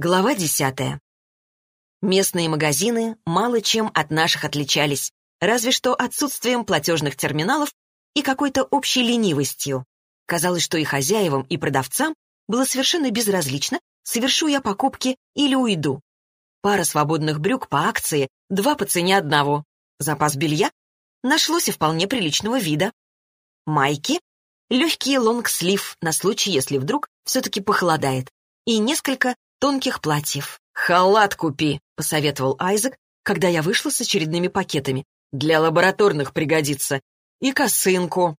Глава десятая. Местные магазины мало чем от наших отличались, разве что отсутствием платежных терминалов и какой-то общей ленивостью. Казалось, что и хозяевам, и продавцам было совершенно безразлично, совершу я покупки или уйду. Пара свободных брюк по акции, два по цене одного. Запас белья нашлось и вполне приличного вида. Майки, легкий лонгслив на случай, если вдруг все-таки похолодает, и несколько тонких платьев. «Халат купи», — посоветовал Айзек, когда я вышла с очередными пакетами. «Для лабораторных пригодится. И косынку».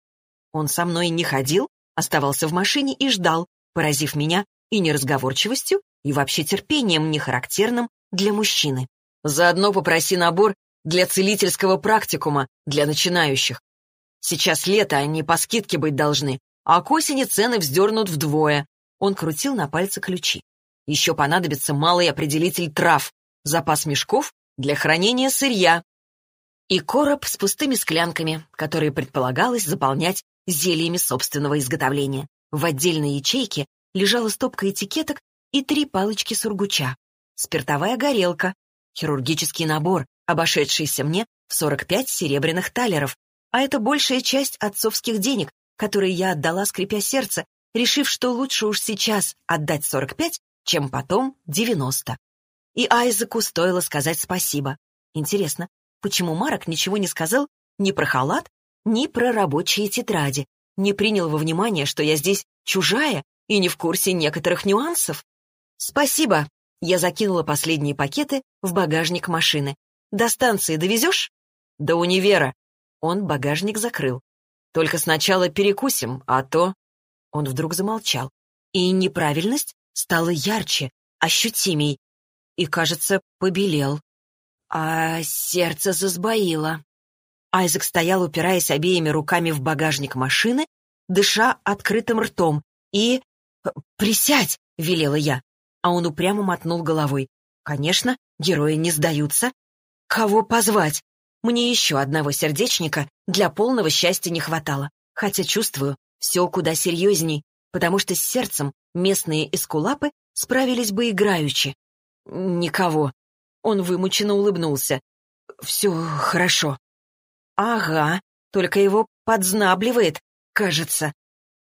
Он со мной не ходил, оставался в машине и ждал, поразив меня и неразговорчивостью, и вообще терпением, нехарактерным для мужчины. «Заодно попроси набор для целительского практикума для начинающих. Сейчас лето, они по скидке быть должны, а к осени цены вздернут вдвое». Он крутил на пальце ключи. Еще понадобится малый определитель трав, запас мешков для хранения сырья и короб с пустыми склянками, которые предполагалось заполнять зельями собственного изготовления. В отдельной ячейке лежала стопка этикеток и три палочки сургуча, спиртовая горелка, хирургический набор, обошедшийся мне в 45 серебряных талеров, а это большая часть отцовских денег, которые я отдала, скрипя сердце, решив, что лучше уж сейчас отдать 45, чем потом 90. И Айзеку стоило сказать спасибо. Интересно, почему Марок ничего не сказал ни про халат, ни про рабочие тетради, не принял во внимание, что я здесь чужая и не в курсе некоторых нюансов? Спасибо. Я закинула последние пакеты в багажник машины. До станции довезешь? До универа. Он багажник закрыл. Только сначала перекусим, а то... Он вдруг замолчал. И неправильность стало ярче, ощутимей, и, кажется, побелел. А сердце засбоило. Айзек стоял, упираясь обеими руками в багажник машины, дыша открытым ртом, и... «Присядь!» — велела я, а он упрямо мотнул головой. «Конечно, герои не сдаются. Кого позвать? Мне еще одного сердечника для полного счастья не хватало, хотя чувствую, все куда серьезней, потому что с сердцем местные эскулапы справились бы играючи. Никого. Он вымученно улыбнулся. Все хорошо. Ага, только его подзнабливает, кажется.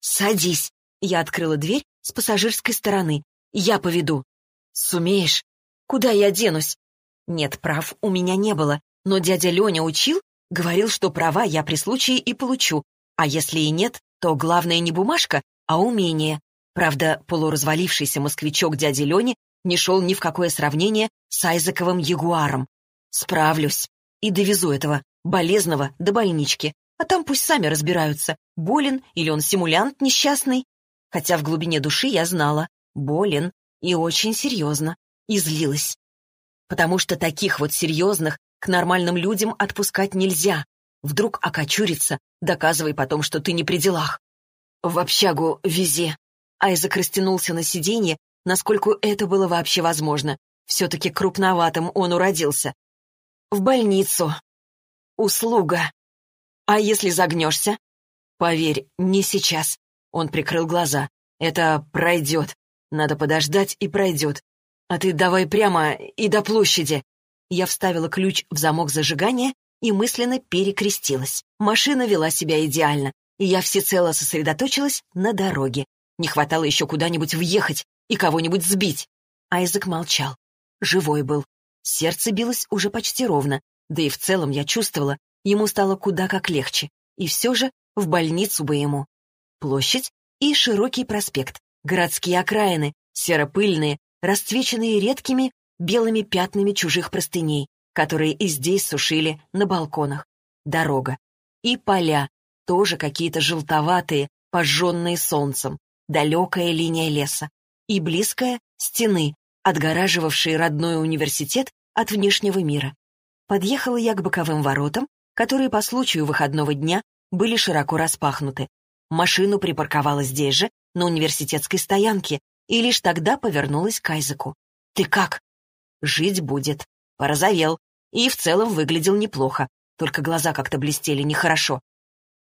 Садись. Я открыла дверь с пассажирской стороны. Я поведу. Сумеешь? Куда я денусь? Нет, прав у меня не было, но дядя Леня учил, говорил, что права я при случае и получу, а если и нет, то главное не бумажка, а умение. Правда, полуразвалившийся москвичок дяди Лени не шел ни в какое сравнение с Айзековым ягуаром. Справлюсь. И довезу этого болезного до больнички. А там пусть сами разбираются, болен или он симулянт несчастный. Хотя в глубине души я знала, болен и очень серьезно. И злилась. Потому что таких вот серьезных к нормальным людям отпускать нельзя. Вдруг окочурится, доказывай потом, что ты не при делах. «В общагу вези». Айзек растянулся на сиденье, насколько это было вообще возможно. Все-таки крупноватым он уродился. «В больницу. Услуга. А если загнешься?» «Поверь, не сейчас». Он прикрыл глаза. «Это пройдет. Надо подождать, и пройдет. А ты давай прямо и до площади». Я вставила ключ в замок зажигания и мысленно перекрестилась. Машина вела себя идеально и я всецело сосредоточилась на дороге. Не хватало еще куда-нибудь въехать и кого-нибудь сбить. Айзек молчал. Живой был. Сердце билось уже почти ровно, да и в целом я чувствовала, ему стало куда как легче. И все же в больницу бы ему. Площадь и широкий проспект, городские окраины, серо-пыльные, расцвеченные редкими белыми пятнами чужих простыней, которые и здесь сушили на балконах. Дорога. И поля, тоже какие-то желтоватые, пожженные солнцем, далекая линия леса и близкая стены, отгораживавшие родной университет от внешнего мира. Подъехала я к боковым воротам, которые по случаю выходного дня были широко распахнуты. Машину припарковала здесь же, на университетской стоянке, и лишь тогда повернулась к Айзеку. «Ты как?» «Жить будет». Порозовел. И в целом выглядел неплохо, только глаза как-то блестели нехорошо.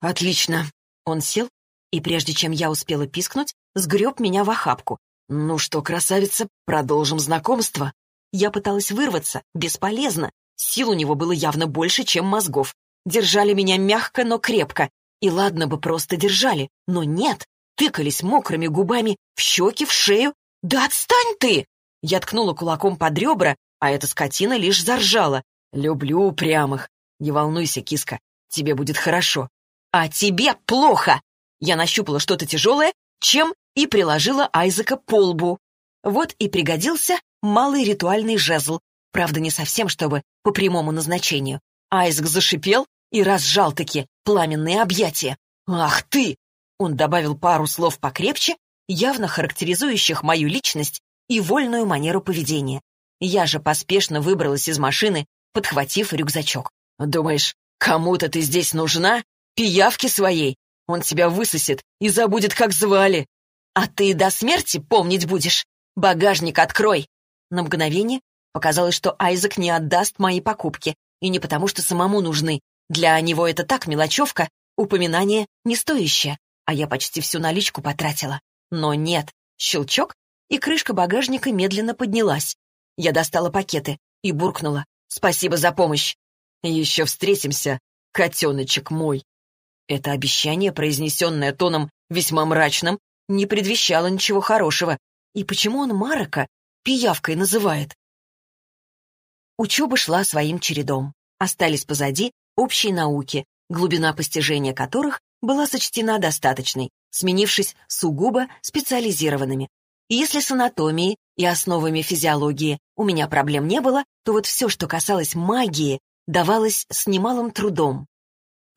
«Отлично». Он сел, и прежде чем я успела пискнуть, сгреб меня в охапку. «Ну что, красавица, продолжим знакомство?» Я пыталась вырваться, бесполезно. Сил у него было явно больше, чем мозгов. Держали меня мягко, но крепко. И ладно бы просто держали, но нет. Тыкались мокрыми губами в щеки, в шею. «Да отстань ты!» Я ткнула кулаком под ребра, а эта скотина лишь заржала. «Люблю упрямых. Не волнуйся, киска, тебе будет хорошо». «А тебе плохо!» Я нащупала что-то тяжелое, чем и приложила Айзека по лбу. Вот и пригодился малый ритуальный жезл. Правда, не совсем, чтобы по прямому назначению. Айзек зашипел и разжал-таки пламенные объятия. «Ах ты!» Он добавил пару слов покрепче, явно характеризующих мою личность и вольную манеру поведения. Я же поспешно выбралась из машины, подхватив рюкзачок. «Думаешь, кому-то ты здесь нужна? Пиявки своей? Он тебя высосет и забудет, как звали. А ты до смерти помнить будешь? Багажник открой!» На мгновение показалось, что Айзек не отдаст мои покупки, и не потому, что самому нужны. Для него это так мелочевка, упоминание не стоящее, а я почти всю наличку потратила. Но нет, щелчок, и крышка багажника медленно поднялась. Я достала пакеты и буркнула. «Спасибо за помощь!» «Еще встретимся, котеночек мой!» Это обещание, произнесенное тоном весьма мрачным, не предвещало ничего хорошего. И почему он Марока пиявкой называет? Учеба шла своим чередом. Остались позади общие науки, глубина постижения которых была сочтена достаточной, сменившись сугубо специализированными. И если с анатомией и основами физиологии у меня проблем не было, то вот все, что касалось магии, давалось с немалым трудом.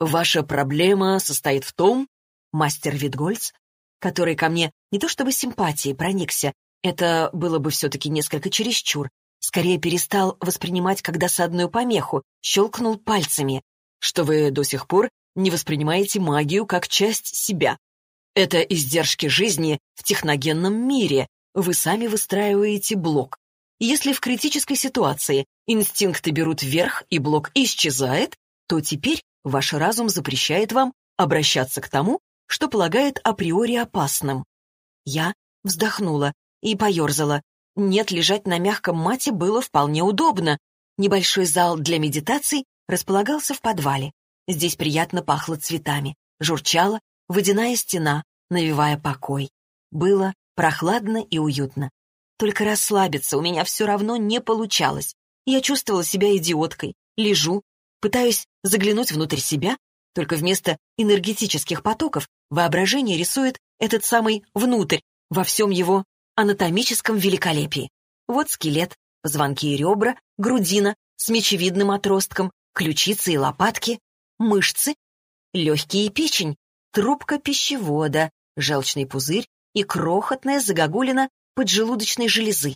«Ваша проблема состоит в том...» Мастер Витгольц, который ко мне не то чтобы симпатией проникся, это было бы все-таки несколько чересчур, скорее перестал воспринимать как досадную помеху, щелкнул пальцами, что вы до сих пор не воспринимаете магию как часть себя. Это издержки жизни в техногенном мире. Вы сами выстраиваете блок. Если в критической ситуации инстинкты берут верх и блок исчезает, то теперь ваш разум запрещает вам обращаться к тому, что полагает априори опасным. Я вздохнула и поерзала. Нет, лежать на мягком мате было вполне удобно. Небольшой зал для медитаций располагался в подвале. Здесь приятно пахло цветами, журчала водяная стена, навевая покой. Было прохладно и уютно. Только расслабиться у меня все равно не получалось. Я чувствовала себя идиоткой. Лежу, пытаюсь заглянуть внутрь себя, только вместо энергетических потоков воображение рисует этот самый внутрь во всем его анатомическом великолепии. Вот скелет, позвонки и ребра, грудина с мечевидным отростком, ключицы и лопатки, мышцы, легкие и печень, трубка пищевода, желчный пузырь и крохотная загогулина поджелудочной железы.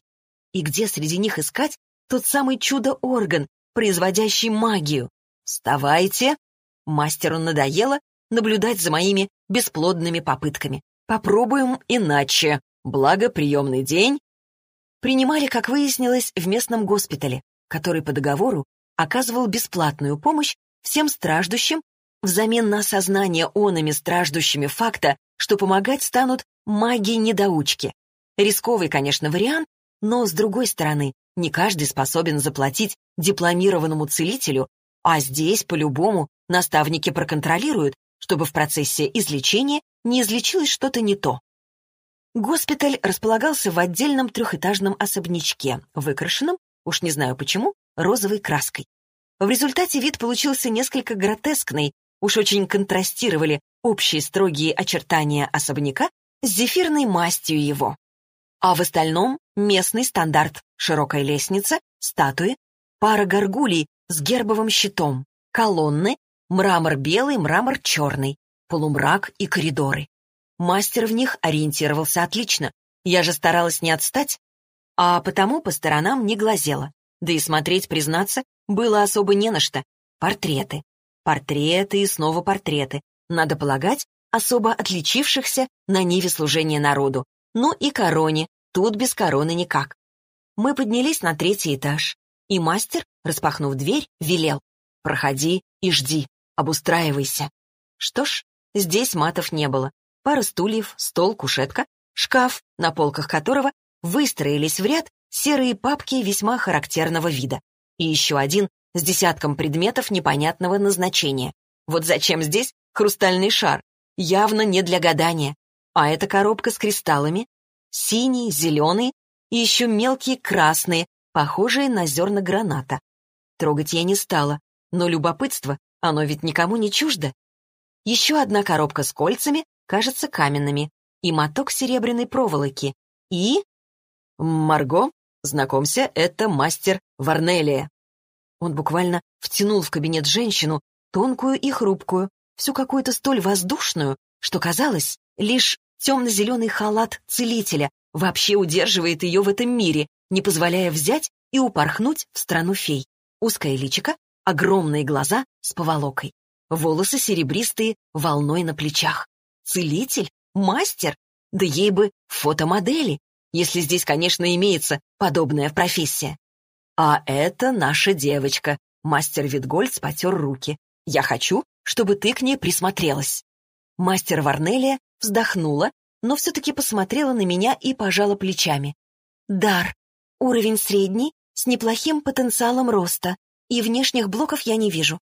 И где среди них искать тот самый чудо-орган, производящий магию? Вставайте! Мастеру надоело наблюдать за моими бесплодными попытками. Попробуем иначе. Благо, приемный день. Принимали, как выяснилось, в местном госпитале, который по договору оказывал бесплатную помощь всем страждущим взамен на осознание онами страждущими факта, что помогать станут маги-недоучки. Рисковый, конечно, вариант, но, с другой стороны, не каждый способен заплатить дипломированному целителю, а здесь, по-любому, наставники проконтролируют, чтобы в процессе излечения не излечилось что-то не то. Госпиталь располагался в отдельном трехэтажном особнячке, выкрашенном, уж не знаю почему, розовой краской. В результате вид получился несколько гротескный, уж очень контрастировали общие строгие очертания особняка с зефирной мастью его. А в остальном местный стандарт, широкая лестница, статуи, пара горгулей с гербовым щитом, колонны, мрамор белый, мрамор черный, полумрак и коридоры. Мастер в них ориентировался отлично. Я же старалась не отстать, а потому по сторонам не глазела. Да и смотреть, признаться, было особо не на что. Портреты. Портреты и снова портреты. Надо полагать, особо отличившихся на ниве служения народу. Ну и короне. Тут без короны никак. Мы поднялись на третий этаж. И мастер, распахнув дверь, велел. «Проходи и жди. Обустраивайся». Что ж, здесь матов не было. Пара стульев, стол, кушетка. шкаф, на полках которого выстроились в ряд серые папки весьма характерного вида, и еще один с десятком предметов непонятного назначения. Вот зачем здесь хрустальный шар? Явно не для гадания. А эта коробка с кристаллами, синий, зеленый и еще мелкие красные, похожие на зерна граната. Трогать я не стала, но любопытство, оно ведь никому не чуждо. Еще одна коробка с кольцами, кажется, каменными, и моток серебряной проволоки. И... Марго, знакомься, это мастер Варнелия. Он буквально втянул в кабинет женщину, тонкую и хрупкую, всю какую-то столь воздушную, что казалось, лишь темно-зеленый халат целителя вообще удерживает ее в этом мире, не позволяя взять и упорхнуть в страну фей. Узкое личико, огромные глаза с поволокой, волосы серебристые, волной на плечах. Целитель? Мастер? Да ей бы фотомодели, если здесь, конечно, имеется подобная профессия. А это наша девочка. Мастер Витгольц потер руки. Я хочу, чтобы ты к ней присмотрелась. Мастер Варнелия вздохнула, но все-таки посмотрела на меня и пожала плечами. Дар. Уровень средний, с неплохим потенциалом роста, и внешних блоков я не вижу.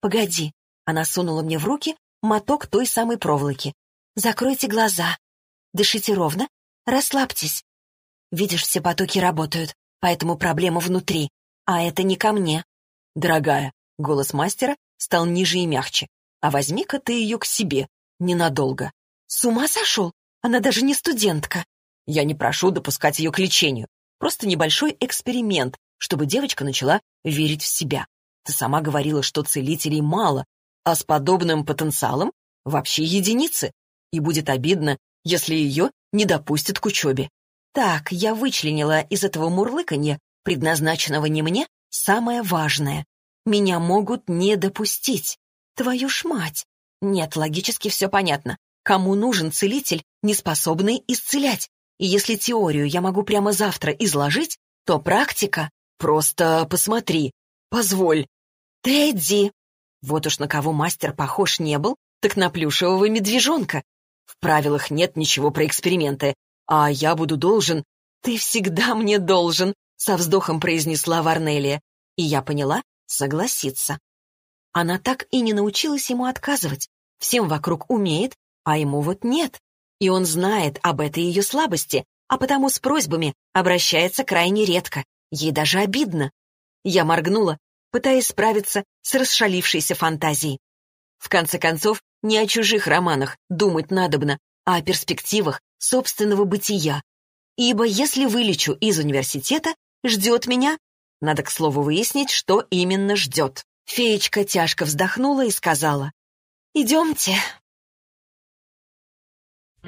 Погоди. Она сунула мне в руки моток той самой проволоки. Закройте глаза. Дышите ровно. Расслабьтесь. Видишь, все потоки работают, поэтому проблема внутри. А это не ко мне. Дорогая, голос мастера стал ниже и мягче. А возьми-ка ты ее к себе. Ненадолго. С ума сошел? Она даже не студентка. Я не прошу допускать ее к лечению. Просто небольшой эксперимент, чтобы девочка начала верить в себя. Ты сама говорила, что целителей мало, а с подобным потенциалом вообще единицы и будет обидно, если ее не допустят к учебе. Так, я вычленила из этого мурлыканья, предназначенного не мне, самое важное. Меня могут не допустить. Твою ж мать! Нет, логически все понятно. Кому нужен целитель, не способный исцелять? И если теорию я могу прямо завтра изложить, то практика... Просто посмотри. Позволь. Тедди! Вот уж на кого мастер похож не был, так на плюшевого медвежонка. В правилах нет ничего про эксперименты, а я буду должен... Ты всегда мне должен, со вздохом произнесла Варнелия. И я поняла, согласиться. Она так и не научилась ему отказывать. Всем вокруг умеет, а ему вот нет. И он знает об этой ее слабости, а потому с просьбами обращается крайне редко. Ей даже обидно. Я моргнула, пытаясь справиться с расшалившейся фантазией. В конце концов, не о чужих романах думать надобно, а о перспективах собственного бытия. Ибо если вылечу из университета, ждет меня... Надо, к слову, выяснить, что именно ждет. Феечка тяжко вздохнула и сказала. «Идемте,